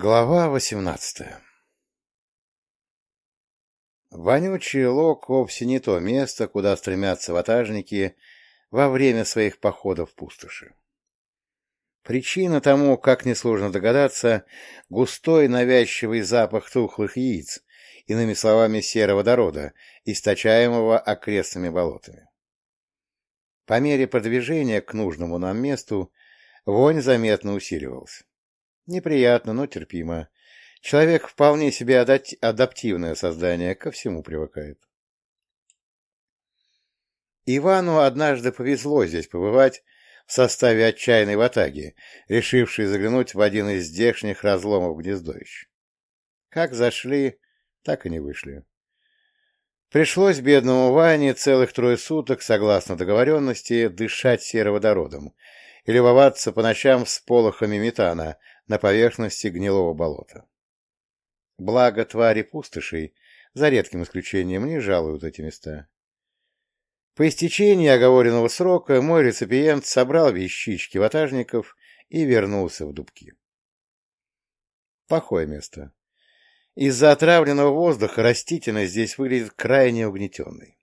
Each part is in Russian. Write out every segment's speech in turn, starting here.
Глава восемнадцатая Вонючий лог вовсе не то место, куда стремятся ватажники во время своих походов в пустоши. Причина тому, как несложно догадаться, густой навязчивый запах тухлых яиц, иными словами сероводорода, источаемого окрестными болотами. По мере продвижения к нужному нам месту вонь заметно усиливалась. Неприятно, но терпимо. Человек вполне себе адаптивное создание, ко всему привыкает. Ивану однажды повезло здесь побывать в составе отчаянной ватаги, решившей заглянуть в один из здешних разломов гнездовищ. Как зашли, так и не вышли. Пришлось бедному Ване целых трое суток, согласно договоренности, дышать сероводородом и любоваться по ночам с полохами метана, на поверхности гнилого болота. Благо твари пустошей, за редким исключением, не жалуют эти места. По истечении оговоренного срока мой реципиент собрал вещички ватажников и вернулся в дубки. Плохое место. Из-за отравленного воздуха растительность здесь выглядит крайне угнетенной.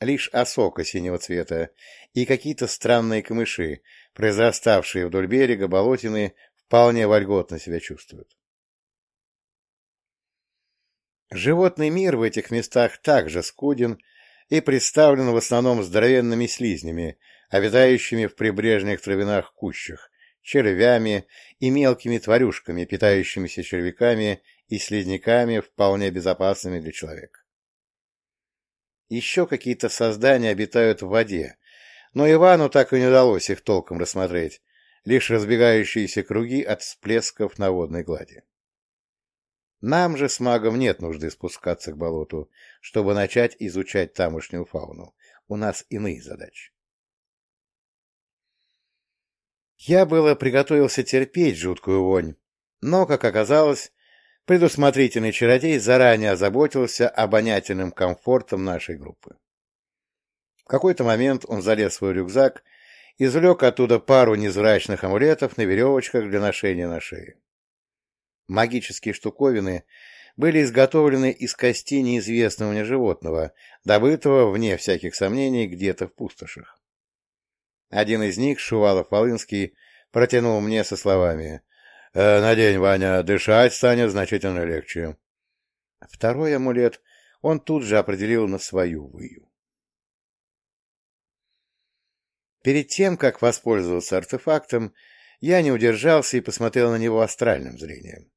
Лишь осока синего цвета и какие-то странные камыши, произраставшие вдоль берега болотины, вполне вольготно себя чувствуют. Животный мир в этих местах также скуден и представлен в основном здоровенными слизнями, обитающими в прибрежных травяных кущах, червями и мелкими тварюшками, питающимися червяками и слизняками, вполне безопасными для человека. Еще какие-то создания обитают в воде, но Ивану так и не удалось их толком рассмотреть, лишь разбегающиеся круги от всплесков на водной глади. Нам же с магом нет нужды спускаться к болоту, чтобы начать изучать тамошнюю фауну. У нас иные задачи. Я было приготовился терпеть жуткую вонь, но, как оказалось, предусмотрительный чародей заранее озаботился обонятельным комфортом нашей группы. В какой-то момент он залез в свой рюкзак извлек оттуда пару незрачных амулетов на веревочках для ношения на шее. Магические штуковины были изготовлены из кости неизвестного мне животного, добытого, вне всяких сомнений, где-то в пустошах. Один из них, Шувалов-Волынский, протянул мне со словами «Э, «Надень, Ваня, дышать станет значительно легче». Второй амулет он тут же определил на свою выю. Перед тем, как воспользоваться артефактом, я не удержался и посмотрел на него астральным зрением.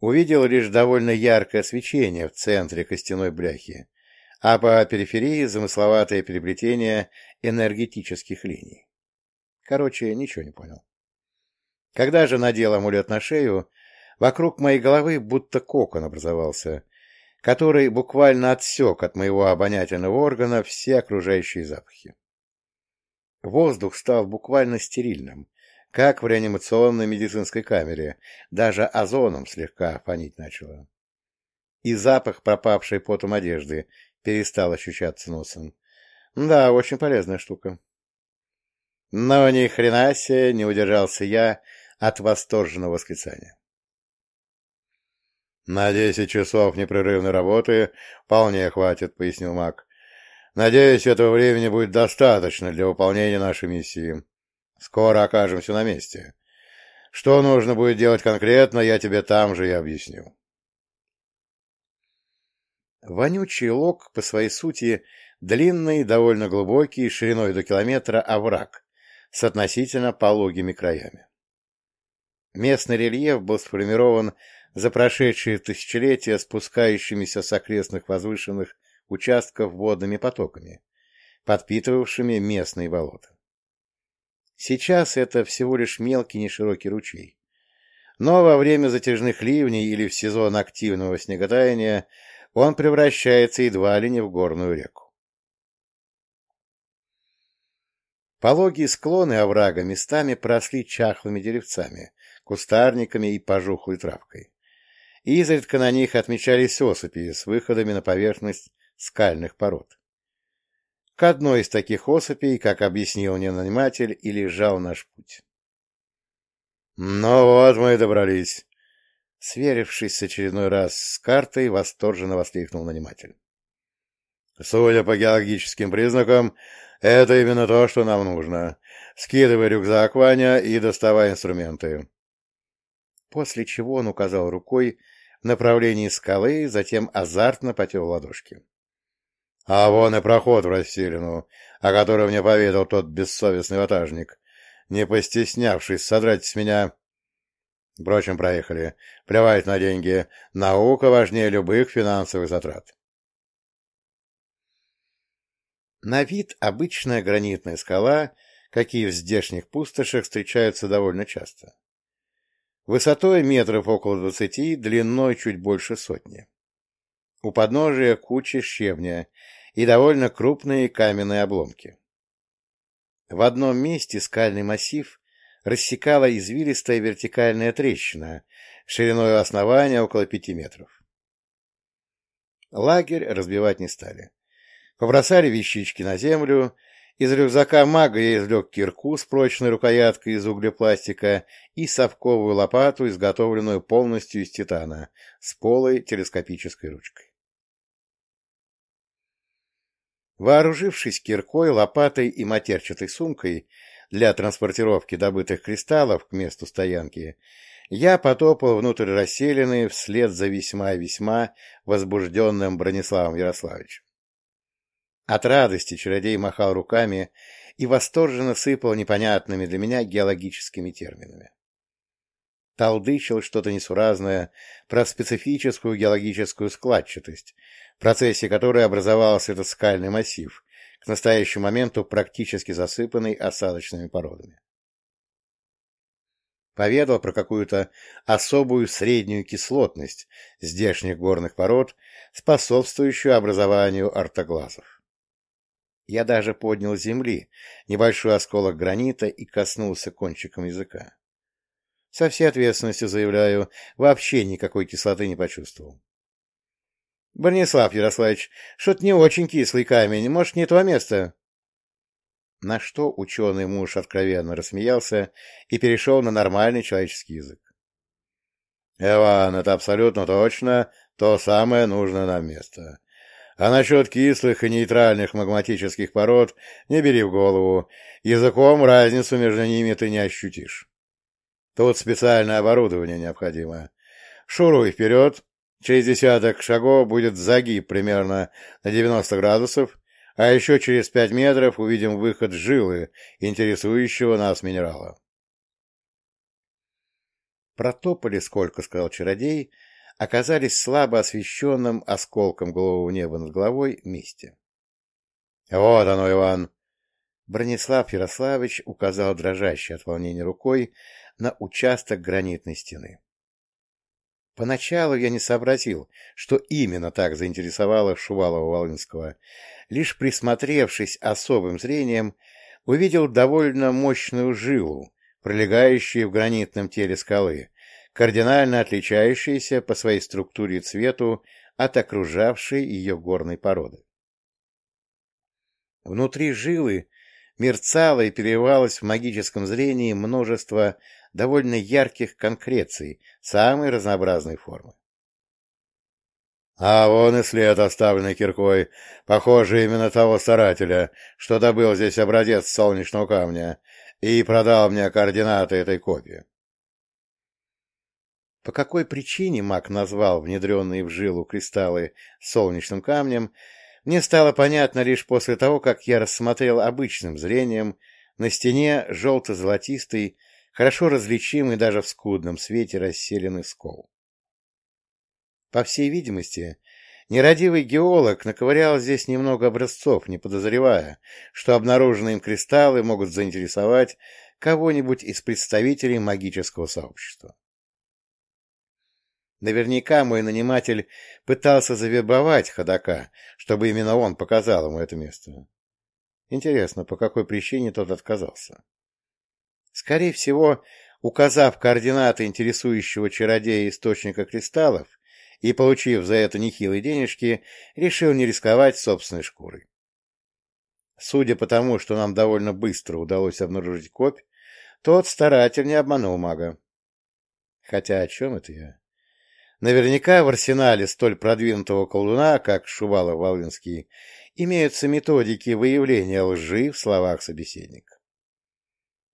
Увидел лишь довольно яркое свечение в центре костяной бляхи, а по периферии замысловатое переплетение энергетических линий. Короче, ничего не понял. Когда же надел амулет на шею, вокруг моей головы будто кокон образовался, который буквально отсек от моего обонятельного органа все окружающие запахи. Воздух стал буквально стерильным, как в реанимационной медицинской камере, даже озоном слегка фонить начало. И запах пропавшей потом одежды перестал ощущаться носом. Да, очень полезная штука. Но ни хрена себе не удержался я от восторженного восклицания. — На десять часов непрерывной работы вполне хватит, — пояснил маг. Надеюсь, этого времени будет достаточно для выполнения нашей миссии. Скоро окажемся на месте. Что нужно будет делать конкретно, я тебе там же и объясню. Вонючий лог, по своей сути, длинный, довольно глубокий, шириной до километра овраг, с относительно пологими краями. Местный рельеф был сформирован за прошедшие тысячелетия спускающимися с окрестных возвышенных участков водными потоками, подпитывавшими местные болота. Сейчас это всего лишь мелкий неширокий ручей. Но во время затяжных ливней или в сезон активного снеготаяния он превращается едва ли не в горную реку. Пологие склоны оврага местами просли чахлыми деревцами, кустарниками и пожухлой травкой. Изредка на них отмечались осыпи с выходами на поверхность скальных пород. К одной из таких особей, как объяснил мне наниматель, и лежал наш путь. — Ну вот мы и добрались. Сверившись с очередной раз с картой, восторженно воскликнул наниматель. Судя по геологическим признакам, это именно то, что нам нужно. Скидывай рюкзак, Ваня, и доставай инструменты. После чего он указал рукой в направлении скалы, затем азартно потел ладошки. — А вон и проход в расселину, о котором мне поведал тот бессовестный ватажник, не постеснявшись содрать с меня... Впрочем, проехали. Плевать на деньги. Наука важнее любых финансовых затрат. На вид обычная гранитная скала, какие в здешних пустошах встречаются довольно часто. Высотой метров около двадцати, длиной чуть больше сотни. У подножия куча щебня и довольно крупные каменные обломки. В одном месте скальный массив рассекала извилистая вертикальная трещина, шириной основания около пяти метров. Лагерь разбивать не стали. Побросали вещички на землю, из рюкзака мага я извлек кирку с прочной рукояткой из углепластика и совковую лопату, изготовленную полностью из титана, с полой телескопической ручкой. Вооружившись киркой, лопатой и матерчатой сумкой для транспортировки добытых кристаллов к месту стоянки, я потопал внутрь расселены вслед за весьма-весьма возбужденным Брониславом Ярославичем. От радости чародей махал руками и восторженно сыпал непонятными для меня геологическими терминами. Толдычил что-то несуразное про специфическую геологическую складчатость, в процессе которой образовался этот скальный массив, к настоящему моменту практически засыпанный осадочными породами. Поведал про какую-то особую среднюю кислотность здешних горных пород, способствующую образованию ортоглазов. Я даже поднял с земли небольшой осколок гранита и коснулся кончиком языка. Со всей ответственностью заявляю, вообще никакой кислоты не почувствовал. — Бронислав Ярославович, что-то не очень кислый камень, может, не то место? На что ученый муж откровенно рассмеялся и перешел на нормальный человеческий язык. — Иван, это абсолютно точно то самое нужное нам место. А насчет кислых и нейтральных магматических пород не бери в голову. Языком разницу между ними ты не ощутишь. Тут специальное оборудование необходимо. Шуруй вперед. Через десяток шагов будет загиб примерно на 90 градусов, а еще через пять метров увидим выход жилы интересующего нас минерала. Протопали сколько, сказал чародей, оказались слабо освещенным осколком голового неба над головой месте. — Вот оно, Иван! Бронислав Ярославович указал дрожащей от волнения рукой на участок гранитной стены. Поначалу я не сообразил, что именно так заинтересовало Шувалова-Волынского. Лишь присмотревшись особым зрением, увидел довольно мощную жилу, пролегающую в гранитном теле скалы, кардинально отличающаяся по своей структуре и цвету от окружавшей ее горной породы. Внутри жилы мерцало и переливалось в магическом зрении множество довольно ярких конкреций самой разнообразной формы. А вон и след, оставленный киркой, похоже именно того старателя, что добыл здесь образец солнечного камня и продал мне координаты этой копии. По какой причине маг назвал внедренные в жилу кристаллы солнечным камнем, мне стало понятно лишь после того, как я рассмотрел обычным зрением на стене желто-золотистый, хорошо различимый даже в скудном свете расселенный скол. По всей видимости, нерадивый геолог наковырял здесь немного образцов, не подозревая, что обнаруженные им кристаллы могут заинтересовать кого-нибудь из представителей магического сообщества. Наверняка мой наниматель пытался завербовать ходока, чтобы именно он показал ему это место. Интересно, по какой причине тот отказался? Скорее всего, указав координаты интересующего чародея источника кристаллов и получив за это нехилые денежки, решил не рисковать собственной шкурой. Судя по тому, что нам довольно быстро удалось обнаружить копь, тот старательно обманул мага. Хотя о чем это я? Наверняка в арсенале столь продвинутого колдуна, как Шувалов-Волынский, имеются методики выявления лжи в словах собеседника.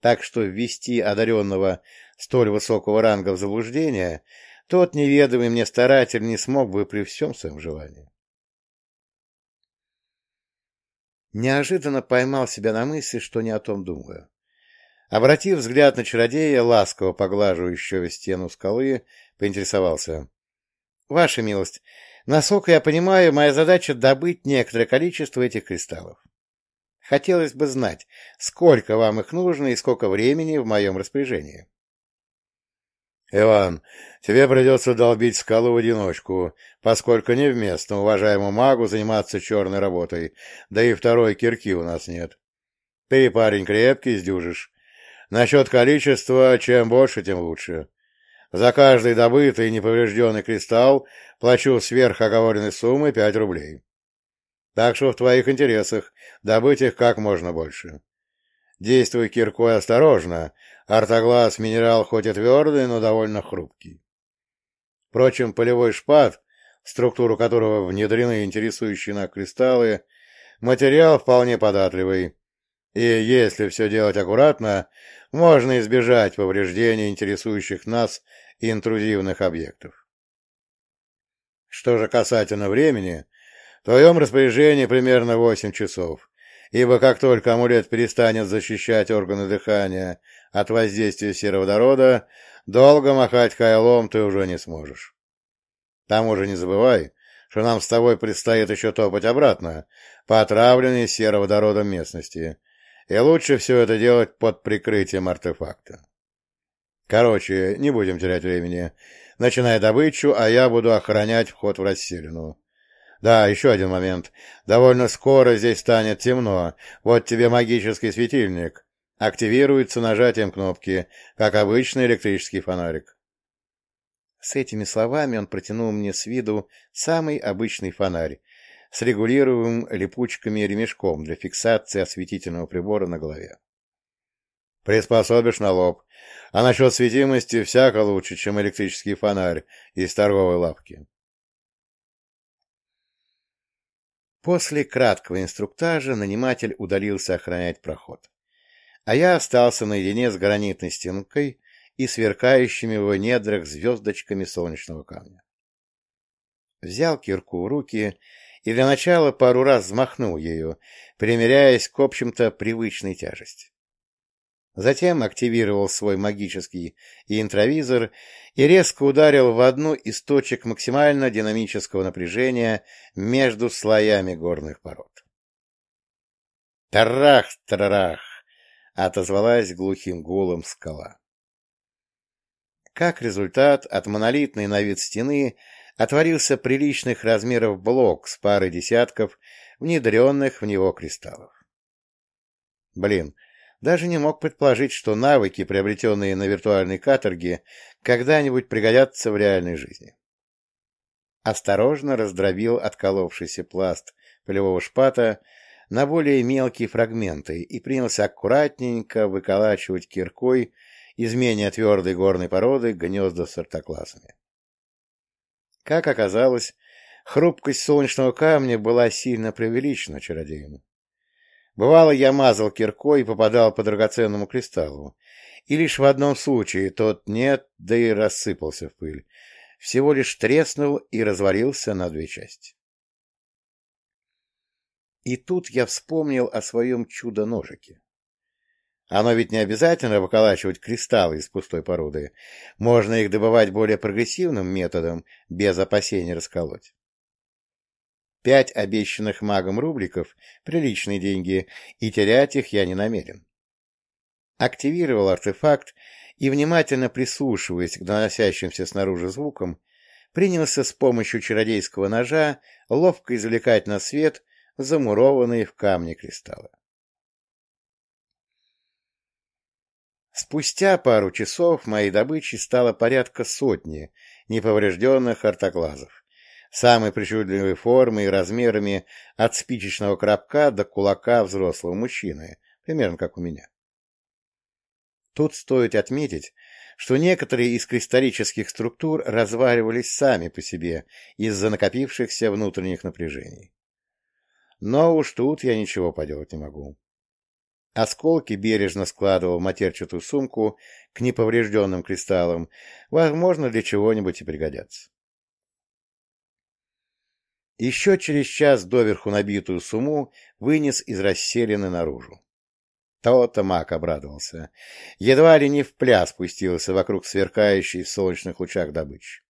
Так что ввести одаренного столь высокого ранга в заблуждение тот неведомый мне старатель не смог бы при всем своем желании. Неожиданно поймал себя на мысли, что не о том думаю. Обратив взгляд на чародея, ласково поглаживающего стену скалы, поинтересовался. — Ваша милость, насколько я понимаю, моя задача — добыть некоторое количество этих кристаллов. Хотелось бы знать, сколько вам их нужно и сколько времени в моем распоряжении. — Иван, тебе придется долбить скалу в одиночку, поскольку невместно уважаемому магу заниматься черной работой, да и второй кирки у нас нет. Ты, парень, крепкий, сдюжишь. Насчет количества, чем больше, тем лучше. За каждый добытый неповрежденный кристалл плачу сверх оговоренной суммы пять рублей. Так что в твоих интересах добыть их как можно больше. Действуй киркой осторожно, артоглаз минерал хоть и твердый, но довольно хрупкий. Впрочем, полевой шпат, в структуру которого внедрены интересующие на кристаллы, материал вполне податливый, и если все делать аккуратно, можно избежать повреждения интересующих нас интрузивных объектов. Что же касательно времени, твоем распоряжении примерно 8 часов, ибо как только амулет перестанет защищать органы дыхания от воздействия сероводорода, долго махать кайлом ты уже не сможешь. К тому же не забывай, что нам с тобой предстоит еще топать обратно, по отравленной сероводородом местности, и лучше все это делать под прикрытием артефакта. Короче, не будем терять времени. Начинай добычу, а я буду охранять вход в расселину. Да, еще один момент. Довольно скоро здесь станет темно. Вот тебе магический светильник. Активируется нажатием кнопки, как обычный электрический фонарик. С этими словами он протянул мне с виду самый обычный фонарь, с регулируемым липучками и ремешком для фиксации осветительного прибора на голове. Приспособишь на лоб. А насчет светимости всяко лучше, чем электрический фонарь из торговой лавки. После краткого инструктажа наниматель удалился охранять проход. А я остался наедине с гранитной стенкой и сверкающими в его недрах звездочками солнечного камня. Взял кирку в руки и для начала пару раз взмахнул ею, примеряясь к общем-то привычной тяжести. Затем активировал свой магический интровизор и резко ударил в одну из точек максимально динамического напряжения между слоями горных пород. «Тарах-тарах!» — отозвалась глухим гулом скала. Как результат, от монолитной на вид стены отворился приличных размеров блок с парой десятков внедренных в него кристаллов. Блин, даже не мог предположить, что навыки, приобретенные на виртуальной каторге, когда-нибудь пригодятся в реальной жизни. Осторожно раздробил отколовшийся пласт полевого шпата на более мелкие фрагменты и принялся аккуратненько выколачивать киркой из менее твердой горной породы гнезда с ортоклассами. Как оказалось, хрупкость солнечного камня была сильно преувеличена чародеем. Бывало, я мазал киркой и попадал по драгоценному кристаллу, и лишь в одном случае тот нет, да и рассыпался в пыль, всего лишь треснул и развалился на две части. И тут я вспомнил о своем чудо-ножике. Оно ведь не обязательно выколачивать кристаллы из пустой породы. Можно их добывать более прогрессивным методом, без опасения расколоть. Пять обещанных магом рубликов — приличные деньги, и терять их я не намерен. Активировал артефакт и, внимательно прислушиваясь к доносящимся снаружи звукам, принялся с помощью чародейского ножа ловко извлекать на свет замурованные в камне кристаллы. Спустя пару часов моей добычи стало порядка сотни неповрежденных ортоглазов, самой причудливой формы и размерами от спичечного коробка до кулака взрослого мужчины, примерно как у меня. Тут стоит отметить, что некоторые из кристаллических структур разваривались сами по себе из-за накопившихся внутренних напряжений. Но уж тут я ничего поделать не могу. Осколки бережно складывал в матерчатую сумку к неповрежденным кристаллам, возможно, для чего-нибудь и пригодятся. Еще через час доверху набитую сумму вынес из расселены наружу. То-то маг обрадовался. Едва ли не в пляс спустился вокруг сверкающей в солнечных лучах добычи.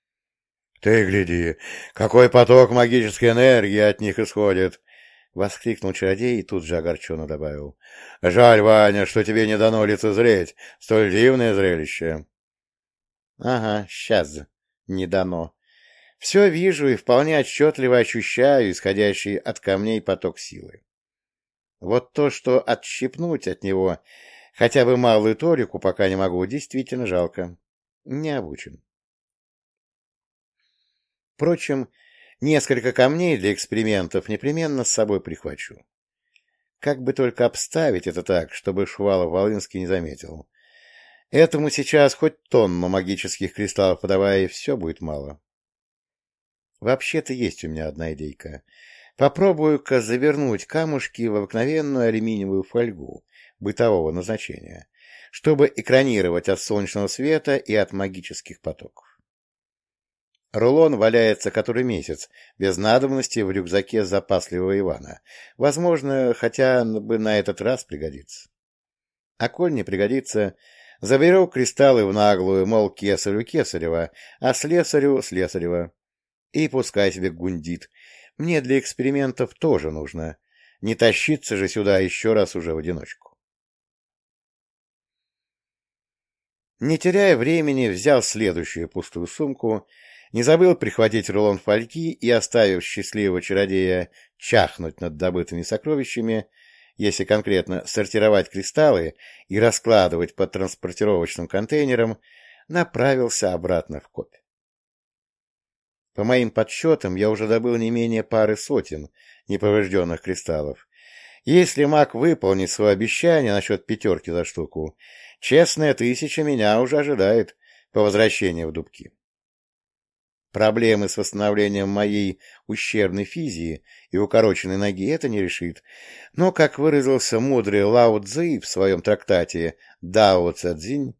— Ты гляди, какой поток магической энергии от них исходит! — воскликнул чародей и тут же огорченно добавил. — Жаль, Ваня, что тебе не дано лицезреть столь дивное зрелище. — Ага, сейчас не дано. Все вижу и вполне отчетливо ощущаю исходящий от камней поток силы. Вот то, что отщипнуть от него хотя бы малую толику пока не могу, действительно жалко. Не обучен. Впрочем, несколько камней для экспериментов непременно с собой прихвачу. Как бы только обставить это так, чтобы Шувалов-Волынский не заметил. Этому сейчас хоть тонну магических кристаллов подавая, и все будет мало. Вообще-то есть у меня одна идейка. Попробую-ка завернуть камушки в обыкновенную алюминиевую фольгу бытового назначения, чтобы экранировать от солнечного света и от магических потоков. Рулон валяется который месяц, без надобности в рюкзаке запасливого Ивана. Возможно, хотя бы на этот раз пригодится. А коль не пригодится, заберу кристаллы в наглую, мол, кесарю кесарева, а слесарю слесарева. И пускай себе гундит, мне для экспериментов тоже нужно. Не тащиться же сюда еще раз уже в одиночку. Не теряя времени, взял следующую пустую сумку, не забыл прихватить рулон фольги и, оставив счастливого чародея чахнуть над добытыми сокровищами, если конкретно сортировать кристаллы и раскладывать по транспортировочным контейнерам, направился обратно в копь. По моим подсчетам, я уже добыл не менее пары сотен неповрежденных кристаллов. Если маг выполнит свое обещание насчет пятерки за штуку, честная тысяча меня уже ожидает по возвращении в дубки. Проблемы с восстановлением моей ущербной физии и укороченной ноги это не решит, но, как выразился мудрый Лао Цзи в своем трактате «Дао Цзинь»,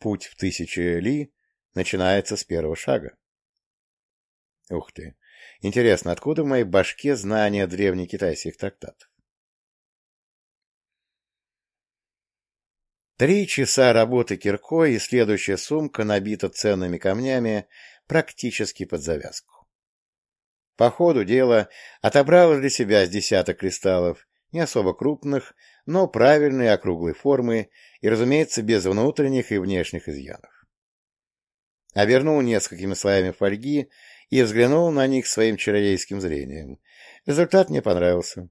«Путь в тысячи ли» начинается с первого шага. Ух ты! Интересно, откуда в моей башке знания древнекитайских трактатов? Три часа работы киркой и следующая сумка набита ценными камнями практически под завязку. По ходу дела отобрал для себя с десяток кристаллов, не особо крупных, но правильной округлой формы и, разумеется, без внутренних и внешних изъянов. Обернул несколькими слоями фольги и взглянул на них своим чародейским зрением. Результат мне понравился.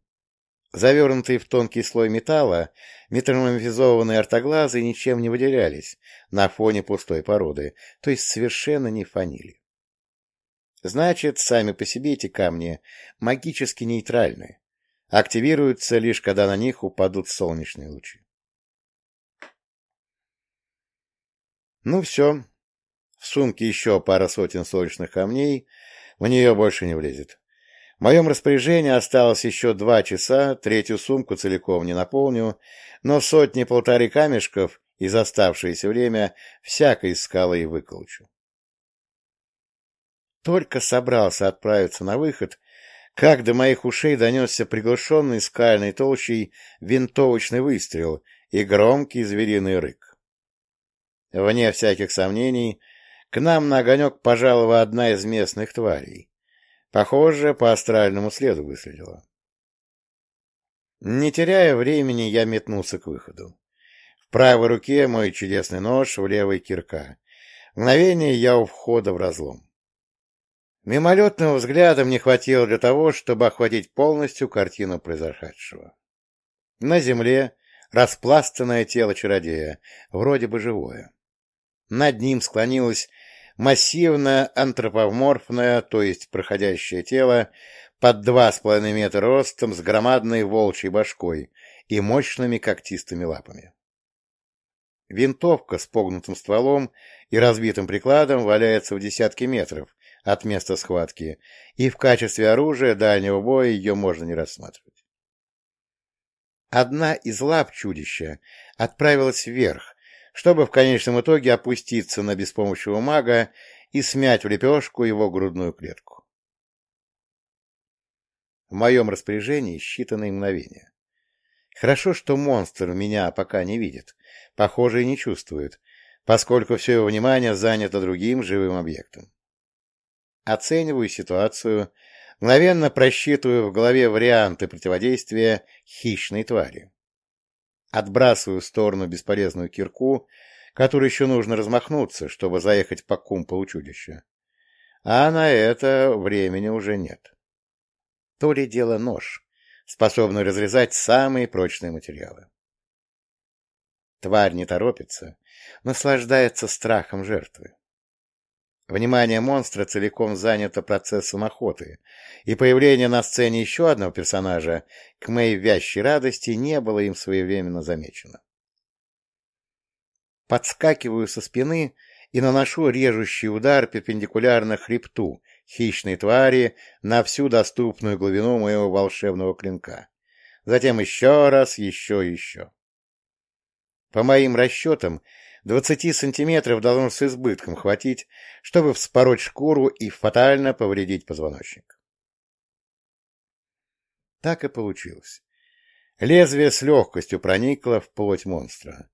Завернутые в тонкий слой металла, метаморфизованные ортоглазы ничем не выделялись на фоне пустой породы, то есть совершенно не фанили. Значит, сами по себе эти камни магически нейтральны, активируются лишь когда на них упадут солнечные лучи. Ну все, в сумке еще пара сотен солнечных камней, в нее больше не влезет. В моем распоряжении осталось еще два часа, третью сумку целиком не наполню, но сотни-полторы камешков из оставшееся время всякой скалы и выколочу. Только собрался отправиться на выход, как до моих ушей донесся приглушенный скальной толщей винтовочный выстрел и громкий звериный рык. Вне всяких сомнений, к нам на огонек пожаловала одна из местных тварей. Похоже, по астральному следу выследила. Не теряя времени, я метнулся к выходу. В правой руке мой чудесный нож, в левой кирка. Мгновение я у входа в разлом. Мимолетного взгляда мне хватило для того, чтобы охватить полностью картину произошедшего. На земле распластанное тело чародея, вроде бы живое. Над ним склонилось массивное антропоморфное, то есть проходящее тело, под два с половиной метра ростом, с громадной волчьей башкой и мощными когтистыми лапами. Винтовка с погнутым стволом и разбитым прикладом валяется в десятки метров от места схватки, и в качестве оружия дальнего боя ее можно не рассматривать. Одна из лап чудища отправилась вверх, чтобы в конечном итоге опуститься на беспомощного мага и смять в лепешку его грудную клетку. В моем распоряжении считанные мгновения. Хорошо, что монстр меня пока не видит, похоже, и не чувствует, поскольку все его внимание занято другим живым объектом. Оцениваю ситуацию, мгновенно просчитываю в голове варианты противодействия хищной твари. Отбрасываю в сторону бесполезную кирку, которой еще нужно размахнуться, чтобы заехать по кумполу чудища. А на это времени уже нет. То ли дело нож, способный разрезать самые прочные материалы. Тварь не торопится, наслаждается страхом жертвы. Внимание монстра целиком занято процессом охоты, и появление на сцене еще одного персонажа к моей вящей радости не было им своевременно замечено. Подскакиваю со спины и наношу режущий удар перпендикулярно хребту хищной твари на всю доступную глубину моего волшебного клинка. Затем еще раз, еще еще. По моим расчетам, двадцати сантиметров должно с избытком хватить, чтобы вспороть шкуру и фатально повредить позвоночник. Так и получилось. Лезвие с легкостью проникло в плоть монстра.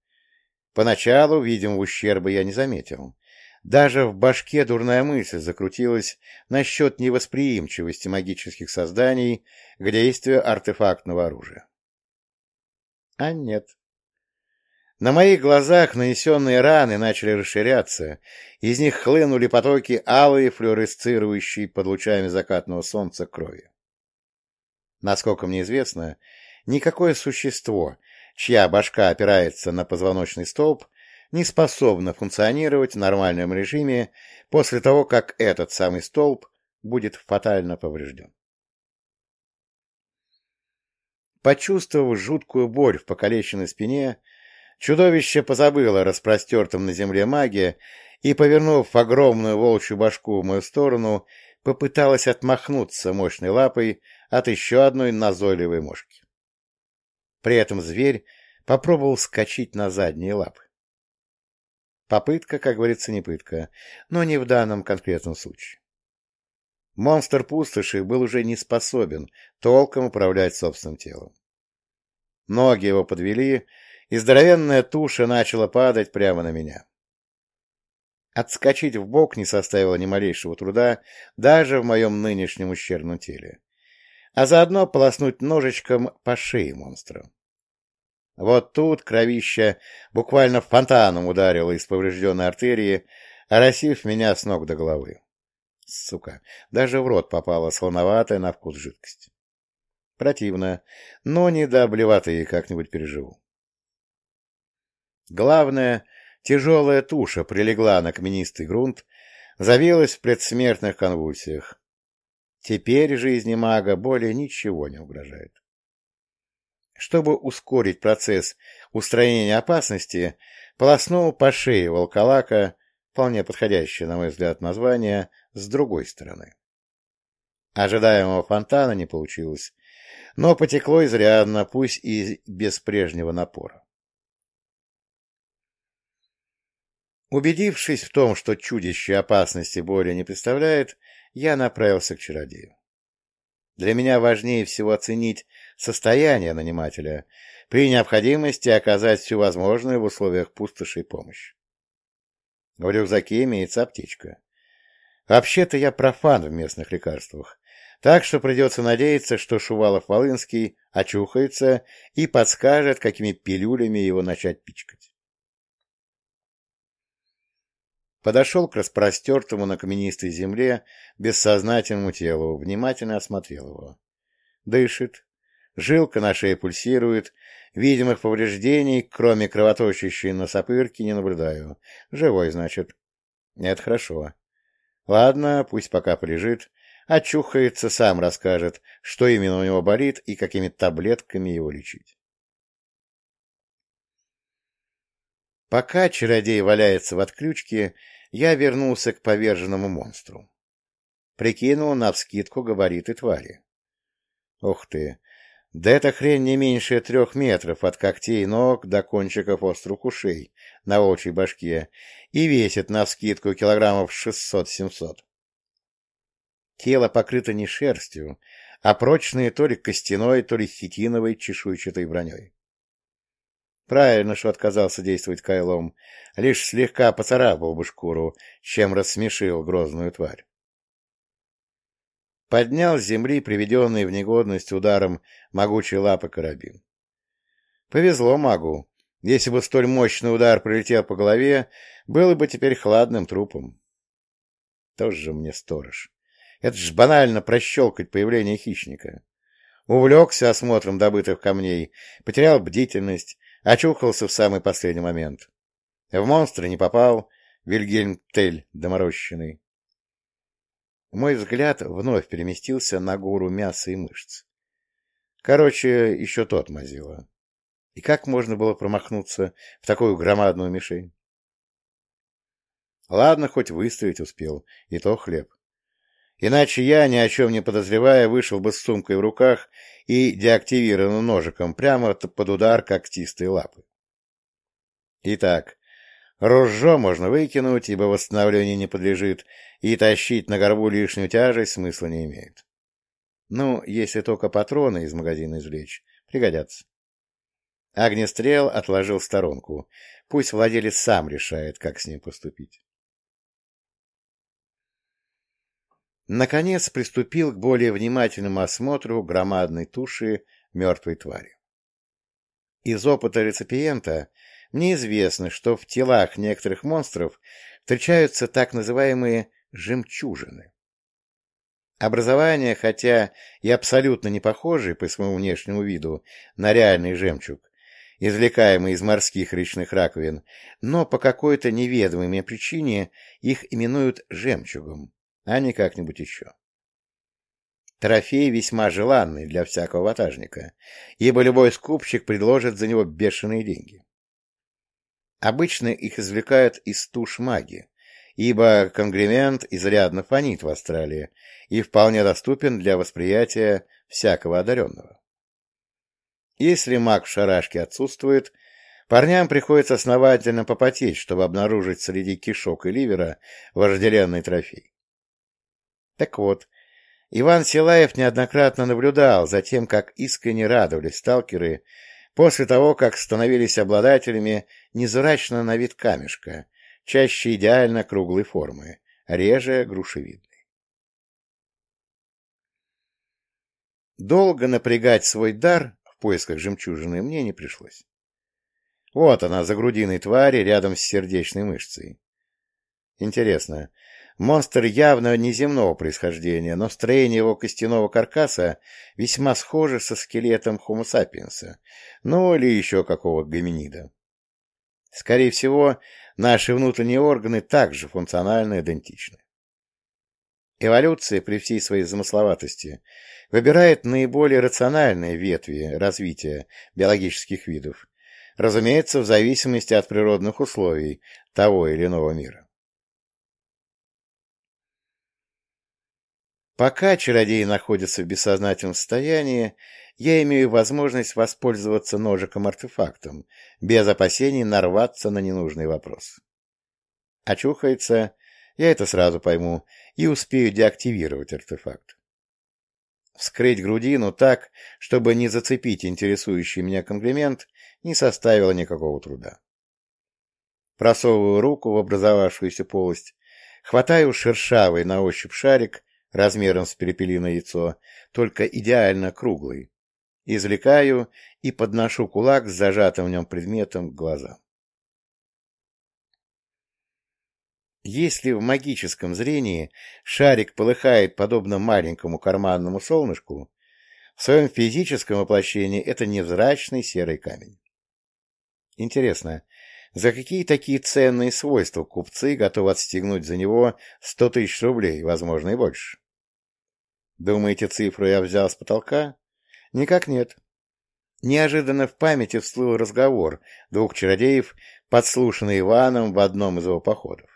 Поначалу, видимо, ущерба я не заметил. Даже в башке дурная мысль закрутилась насчет невосприимчивости магических созданий к действию артефактного оружия. А нет. На моих глазах нанесенные раны начали расширяться, из них хлынули потоки алые, флюоресцирующие под лучами закатного солнца крови. Насколько мне известно, никакое существо, чья башка опирается на позвоночный столб, не способно функционировать в нормальном режиме после того, как этот самый столб будет фатально поврежден. Почувствовав жуткую боль в покалеченной спине, чудовище позабыло распростертом на земле маге и, повернув огромную волчью башку в мою сторону, попыталась отмахнуться мощной лапой от еще одной назойливой мошки. При этом зверь попробовал вскочить на задние лапы. Попытка, как говорится, не пытка, но не в данном конкретном случае. Монстр пустоши был уже не способен толком управлять собственным телом. Ноги его подвели, и здоровенная туша начала падать прямо на меня. Отскочить в бок не составило ни малейшего труда даже в моем нынешнем ущербном теле, а заодно полоснуть ножичком по шее монстра. Вот тут кровища буквально фонтаном ударило из поврежденной артерии, оросив меня с ног до головы. Сука, даже в рот попала слоноватая на вкус жидкость. Противно, но не до блевоты как-нибудь переживу. Главное, тяжелая туша прилегла на каменистый грунт, завилась в предсмертных конвульсиях. Теперь жизни мага более ничего не угрожает. Чтобы ускорить процесс устранения опасности, полоснул по шее волколака, вполне подходящее, на мой взгляд, название, с другой стороны. Ожидаемого фонтана не получилось, но потекло изрядно, пусть и без прежнего напора. Убедившись в том, что чудище опасности более не представляет, я направился к чародею. Для меня важнее всего оценить состояние нанимателя, при необходимости оказать всю возможную в условиях пустоши помощь. В рюкзаке имеется аптечка. Вообще-то я профан в местных лекарствах, так что придется надеяться, что Шувалов-Волынский очухается и подскажет, какими пилюлями его начать пичкать. Подошел к распростертому на каменистой земле бессознательному телу, внимательно осмотрел его. Дышит, жилка на шее пульсирует, видимых повреждений, кроме кровоточащей носопырки, не наблюдаю. Живой, значит. Нет, хорошо. Ладно, пусть пока полежит, очухается, сам расскажет, что именно у него болит и какими таблетками его лечить. Пока чародей валяется в отключке, я вернулся к поверженному монстру. Прикинул навскидку габариты твари. Ух ты! Да эта хрень не меньше трех метров от когтей ног до кончиков острых ушей на волчьей башке и весит навскидку килограммов шестьсот-семьсот. Тело покрыто не шерстью, а прочной то ли костяной, то ли хитиновой чешуйчатой броней. Правильно, что отказался действовать кайлом, лишь слегка поцарапал бы шкуру, чем рассмешил грозную тварь. Поднял с земли приведенный в негодность ударом могучей лапы карабин. Повезло магу. Если бы столь мощный удар прилетел по голове, было бы теперь хладным трупом. Тоже мне сторож. Это ж банально прощелкать появление хищника. Увлекся осмотром добытых камней, потерял бдительность, очухался в самый последний момент. В монстра не попал, Вильгельм Тель доморощенный. Мой взгляд вновь переместился на гору мяса и мышц. Короче, еще тот мазила. И как можно было промахнуться в такую громадную мишень? Ладно, хоть выставить успел, и то хлеб. Иначе я, ни о чем не подозревая, вышел бы с сумкой в руках и деактивированным ножиком прямо под удар когтистой лапы. Итак, ружье можно выкинуть, ибо восстановлению не подлежит, и тащить на горбу лишнюю тяжесть смысла не имеет. Ну, если только патроны из магазина извлечь, пригодятся. Огнестрел отложил в сторонку. Пусть владелец сам решает, как с ним поступить. Наконец приступил к более внимательному осмотру громадной туши мертвой твари. Из опыта реципиента мне известно, что в телах некоторых монстров встречаются так называемые жемчужины. Образование, хотя и абсолютно не похожее по своему внешнему виду на реальный жемчуг, извлекаемый из морских речных раковин, но по какой-то неведомой мне причине их именуют жемчугом, а не как-нибудь еще. Трофей весьма желанный для всякого ватажника, ибо любой скупщик предложит за него бешеные деньги. Обычно их извлекают из туш маги, ибо конгремент изрядно фонит в Австралии и вполне доступен для восприятия всякого одаренного. Если маг в шарашке отсутствует, парням приходится основательно попотеть, чтобы обнаружить среди кишок и ливера вожделенный трофей. Так вот, Иван Силаев неоднократно наблюдал за тем, как искренне радовались сталкеры после того, как становились обладателями незрачно на вид камешка, чаще идеально круглой формы, реже грушевидной. Долго напрягать свой дар в поисках жемчужины мне не пришлось. Вот она, за грудиной твари, рядом с сердечной мышцей. Интересно, монстр явно неземного происхождения, но строение его костяного каркаса весьма схоже со скелетом Homo sapiens, ну или еще какого гоминида. Скорее всего, наши внутренние органы также функционально идентичны. Эволюция при всей своей замысловатости выбирает наиболее рациональные ветви развития биологических видов, разумеется, в зависимости от природных условий того или иного мира. Пока чародей находится в бессознательном состоянии, я имею возможность воспользоваться ножиком-артефактом, без опасений нарваться на ненужный вопрос. Очухается, я это сразу пойму, и успею деактивировать артефакт. Вскрыть грудину так, чтобы не зацепить интересующий меня комплимент, не составило никакого труда. Просовываю руку в образовавшуюся полость, хватаю шершавый на ощупь шарик размером с перепелиное яйцо, только идеально круглый, Извлекаю и подношу кулак с зажатым в нем предметом к глазам. Если в магическом зрении шарик полыхает подобно маленькому карманному солнышку, в своем физическом воплощении это невзрачный серый камень. Интересно, за какие такие ценные свойства купцы готовы отстегнуть за него сто тысяч рублей, возможно, и больше? Думаете, цифру я взял с потолка? Никак нет. Неожиданно в памяти всплыл разговор двух чародеев, подслушанный Иваном в одном из его походов.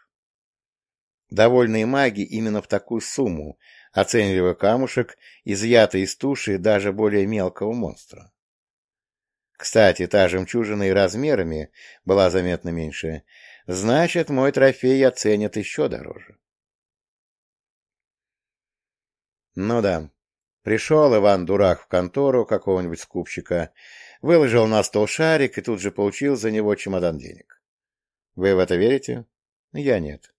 Довольные маги именно в такую сумму оценивая камушек, изъятый из туши даже более мелкого монстра. Кстати, та жемчужина и размерами была заметно меньше. Значит, мой трофей оценят еще дороже. Ну да, пришел Иван-дурак в контору какого-нибудь скупщика, выложил на стол шарик и тут же получил за него чемодан денег. Вы в это верите? Я нет.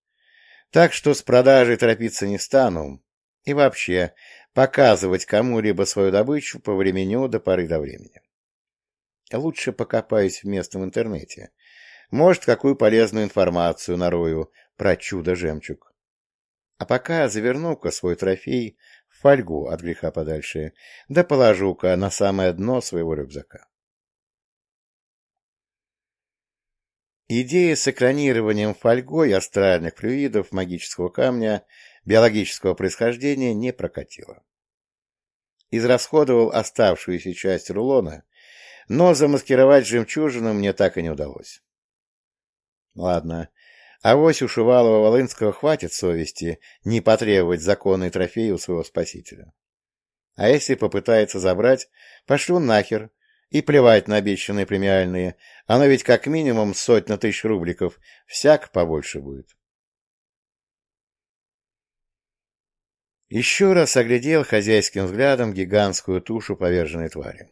Так что с продажей торопиться не стану. И вообще, показывать кому-либо свою добычу по времени до поры до времени. Лучше покопаюсь в местном интернете. Может, какую полезную информацию нарою про чудо-жемчуг. А пока заверну-ка свой трофей фольгу от греха подальше, да положу-ка на самое дно своего рюкзака. Идея с экранированием фольгой астральных флюидов магического камня биологического происхождения не прокатила. Израсходовал оставшуюся часть рулона, но замаскировать жемчужину мне так и не удалось. Ладно, авось у Шувалова-Волынского хватит совести не потребовать законный трофей у своего спасителя. А если попытается забрать, пошлю нахер, и плевать на обещанные премиальные, оно ведь как минимум сотня тысяч рубликов, всяк побольше будет. Еще раз оглядел хозяйским взглядом гигантскую тушу поверженной твари.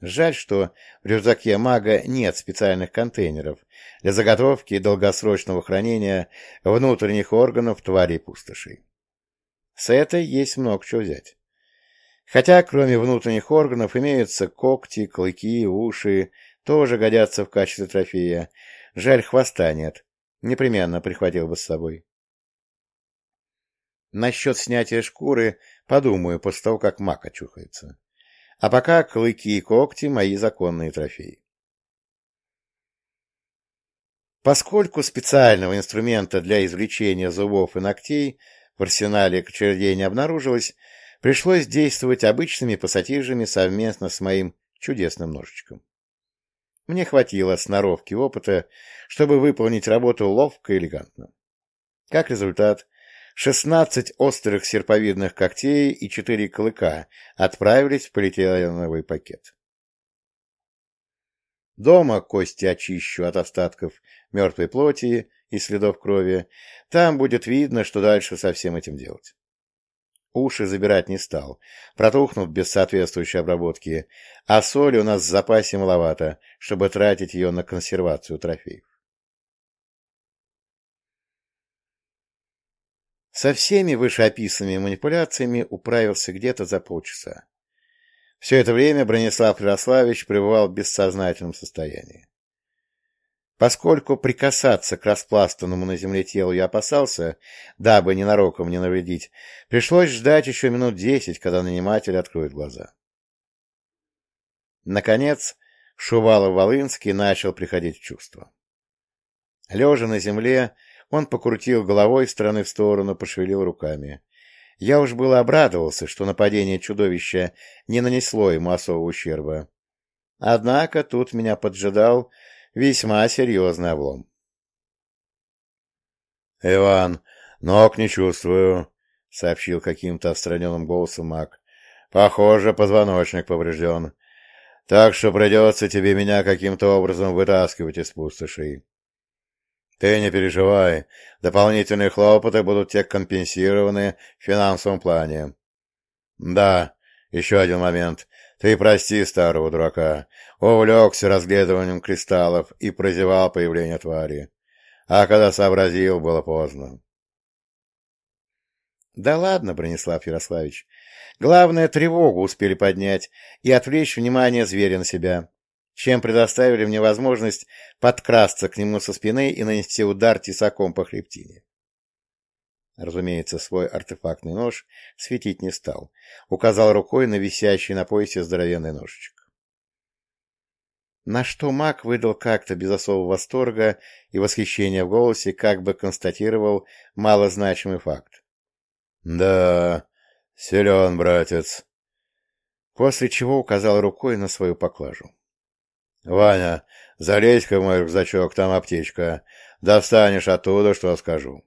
Жаль, что в рюкзаке мага нет специальных контейнеров для заготовки и долгосрочного хранения внутренних органов тварей пустошей. С этой есть много чего взять. Хотя, кроме внутренних органов, имеются когти, клыки, уши, тоже годятся в качестве трофея. Жаль, хвоста нет. Непременно прихватил бы с собой. Насчет снятия шкуры подумаю после того, как маг очухается. А пока клыки и когти — мои законные трофеи. Поскольку специального инструмента для извлечения зубов и ногтей в арсенале кочердей не обнаружилось, Пришлось действовать обычными пассатижами совместно с моим чудесным ножичком. Мне хватило сноровки опыта, чтобы выполнить работу ловко и элегантно. Как результат, шестнадцать острых серповидных когтей и четыре клыка отправились в полиэтиленовый пакет. Дома кости очищу от остатков мертвой плоти и следов крови. Там будет видно, что дальше со всем этим делать. Уши забирать не стал, протухнув без соответствующей обработки, а соли у нас в запасе маловато, чтобы тратить ее на консервацию трофеев. Со всеми вышеописанными манипуляциями управился где-то за полчаса. Все это время Бронислав Ярославич пребывал в бессознательном состоянии. Поскольку прикасаться к распластанному на земле телу я опасался, дабы ненароком не навредить, пришлось ждать еще минут десять, когда наниматель откроет глаза. Наконец, Шувалов-Волынский начал приходить в чувство. Лежа на земле, он покрутил головой стороны в сторону, пошевелил руками. Я уж было обрадовался, что нападение чудовища не нанесло ему особого ущерба. Однако тут меня поджидал весьма серьезный облом. — Иван, ног не чувствую, — сообщил каким-то отстраненным голосом маг. — Похоже, позвоночник поврежден. Так что придется тебе меня каким-то образом вытаскивать из пустоши. Ты не переживай, дополнительные хлопоты будут тебе компенсированы в финансовом плане. Да, еще один момент. Ты прости старого дурака. Увлекся разглядыванием кристаллов и прозевал появление твари. А когда сообразил, было поздно. Да ладно, Бронислав Ярославич. Главное, тревогу успели поднять и отвлечь внимание зверя на себя, чем предоставили мне возможность подкрасться к нему со спины и нанести удар тесаком по хребтине. Разумеется, свой артефактный нож светить не стал. Указал рукой на висящий на поясе здоровенный ножичек. На что маг выдал как-то без особого восторга и восхищения в голосе, как бы констатировал малозначимый факт. — Да, силен, братец. После чего указал рукой на свою поклажу. — Ваня, залезь-ка в мой рюкзачок, там аптечка. Достанешь оттуда, что скажу.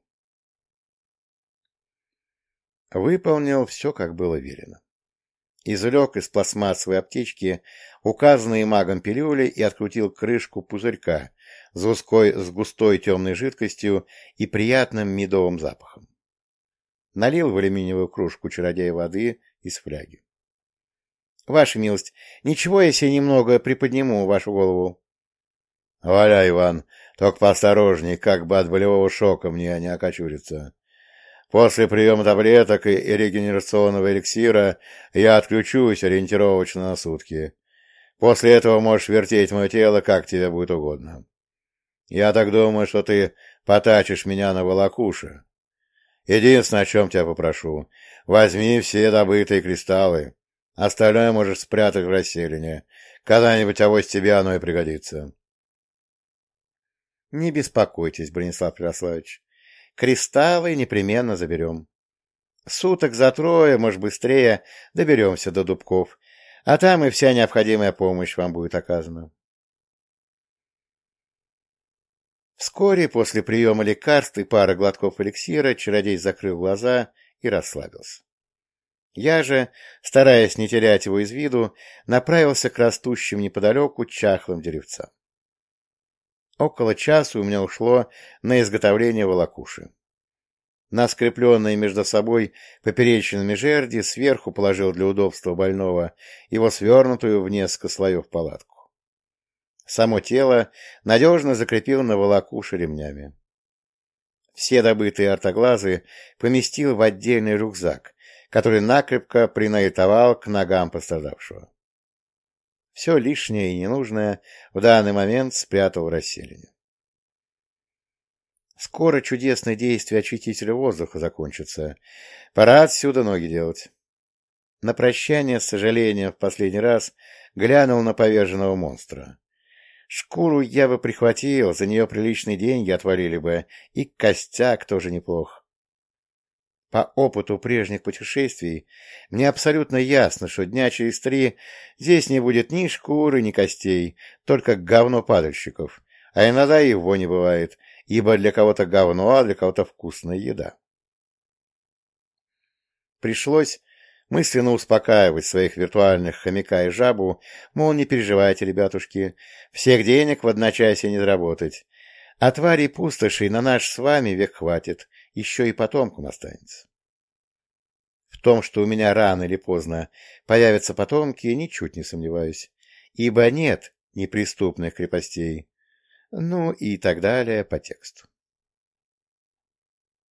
Выполнил все, как было велено. Извлек из пластмассовой аптечки указанные магом пилюли и открутил крышку пузырька с густой, с густой темной жидкостью и приятным медовым запахом. Налил в алюминиевую кружку чародея воды из фляги. — Ваша милость, ничего, если немного приподниму вашу голову? — Валя, Иван, только поосторожней, как бы от болевого шока мне не окочуриться. После приема таблеток и регенерационного эликсира я отключусь ориентировочно на сутки. После этого можешь вертеть мое тело, как тебе будет угодно. Я так думаю, что ты потачишь меня на волокуше. Единственное, о чем тебя попрошу, возьми все добытые кристаллы. Остальное можешь спрятать в расселине. Когда-нибудь авось тебе оно и пригодится. Не беспокойтесь, Бронислав Ярославович. Кристаллы непременно заберем. Суток за трое, может, быстрее, доберемся до Дубков, а там и вся необходимая помощь вам будет оказана. Вскоре после приема лекарств и пары глотков эликсира чародей закрыл глаза и расслабился. Я же, стараясь не терять его из виду, направился к растущим неподалеку чахлым деревцам. Около часа у меня ушло на изготовление волокуши. На скрепленные между собой поперечинами жерди сверху положил для удобства больного его свернутую в несколько слоев палатку. Само тело надежно закрепил на волокуше ремнями. Все добытые ортоглазы поместил в отдельный рюкзак, который накрепко принаитовал к ногам пострадавшего. Все лишнее и ненужное в данный момент спрятал в расселине. Скоро чудесное действие очистителя воздуха закончится. Пора отсюда ноги делать. На прощание, с сожалением, в последний раз глянул на поверженного монстра. Шкуру я бы прихватил, за нее приличные деньги отвалили бы, и костяк тоже неплох. По опыту прежних путешествий мне абсолютно ясно, что дня через три здесь не будет ни шкуры, ни костей, только говно падальщиков, а иногда его не бывает, ибо для кого-то говно, а для кого-то вкусная еда. Пришлось мысленно успокаивать своих виртуальных хомяка и жабу, мол, не переживайте, ребятушки, всех денег в одночасье не заработать, а тварей пустошей на наш с вами век хватит, еще и потомкам останется. В том, что у меня рано или поздно появятся потомки, ничуть не сомневаюсь, ибо нет неприступных крепостей, ну и так далее по тексту.